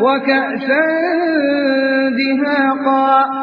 وكأسا دهاقا